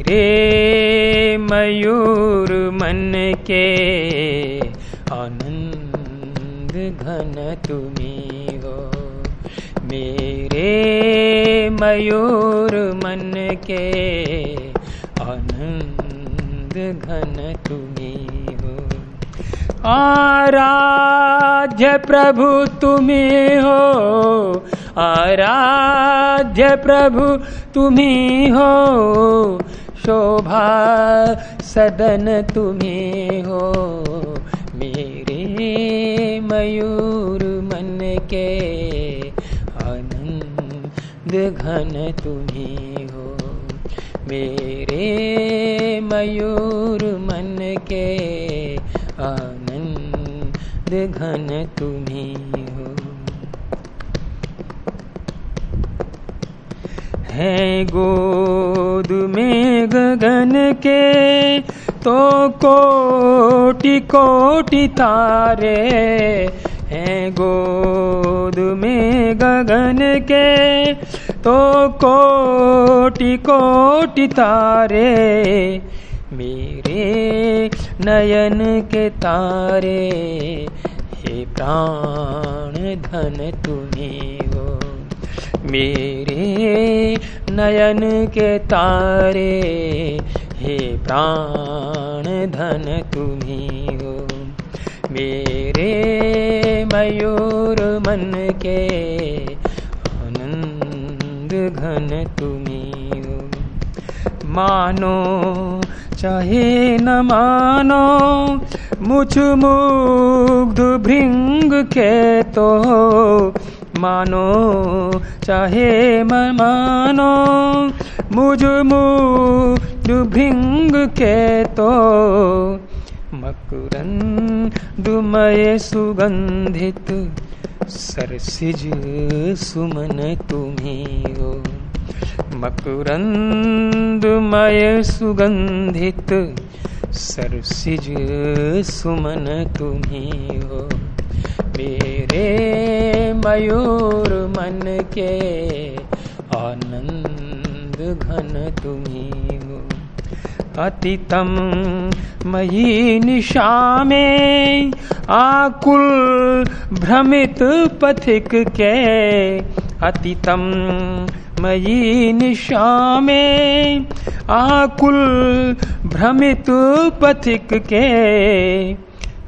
मेरे मयूर मन के आनंद घन तुम्ही हो। मेरे मयूर मन के आनंद घन तुम्ही हो। आराध्य प्रभु तुम्ही हो। आराध्य प्रभु तुम्ही हो। शोभा, सदन तुम्हें हो। मेरे मयूर मन के आनंद घन तुम्हें हो। मेरे मयूर मन के आनंद घन तुम्ही हो गोद में गगन के तो कोटि कोटि तारे हैं गोद में गगन के तो कोटि कोटि तारे मेरे नयन के तारे, हे प्राण धन तुम्हें हो मेरे नयन के तारे, हे प्राण धन तुम्ही हो मेरे मयूर मन के आनंद घन तुम्ही हो मानो, चाहे न मानो, मुझ मुग्ध भृंग के तो मानो, चाहे म मानो मुझ भृंग के तो मकुरन मकुरंदमय सुगंधित, सरसिज सुमन तुम्ही हो। मकुरंदमय सुगंधित, सरसिज सुमन तुम्ही हो। मेरे मयूर मन के आनंद घन तुम्ही हो। अतितम मही निशा में आकुल भ्रमित पथिक के। अतितम मयी निशा में आकुल भ्रमित पथिक के।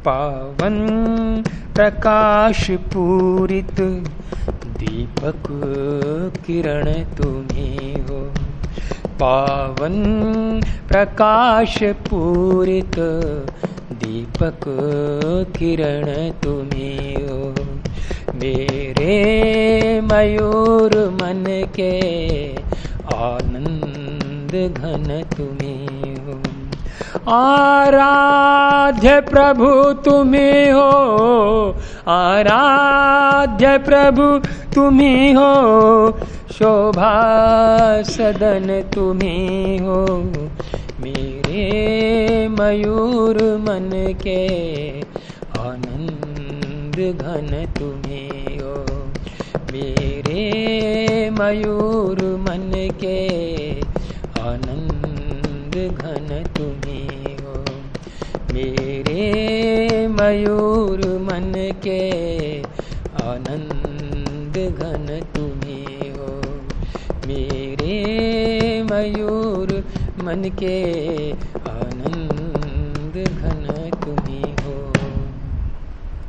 पावन प्रकाश पूरित दीपक किरण तुम्ही हो। पावन प्रकाश पूरित दीपक किरण तुम्ही हो। मेरे मयूर मन के आनंद घन तुम्ही आराध्य प्रभु तुम्हें हो, आराध्य प्रभु तुम्हें हो, शोभा सदन तुम्ही हो। मेरे मयूर मन के आनंद घन तुम्हें हो। मेरे मयूर मन के आनंद जग घन तुम्हें हो। मेरे मयूर मन के आनंद घन तुम्हें हो। मेरे मयूर मन के आनंद घन तुम्हें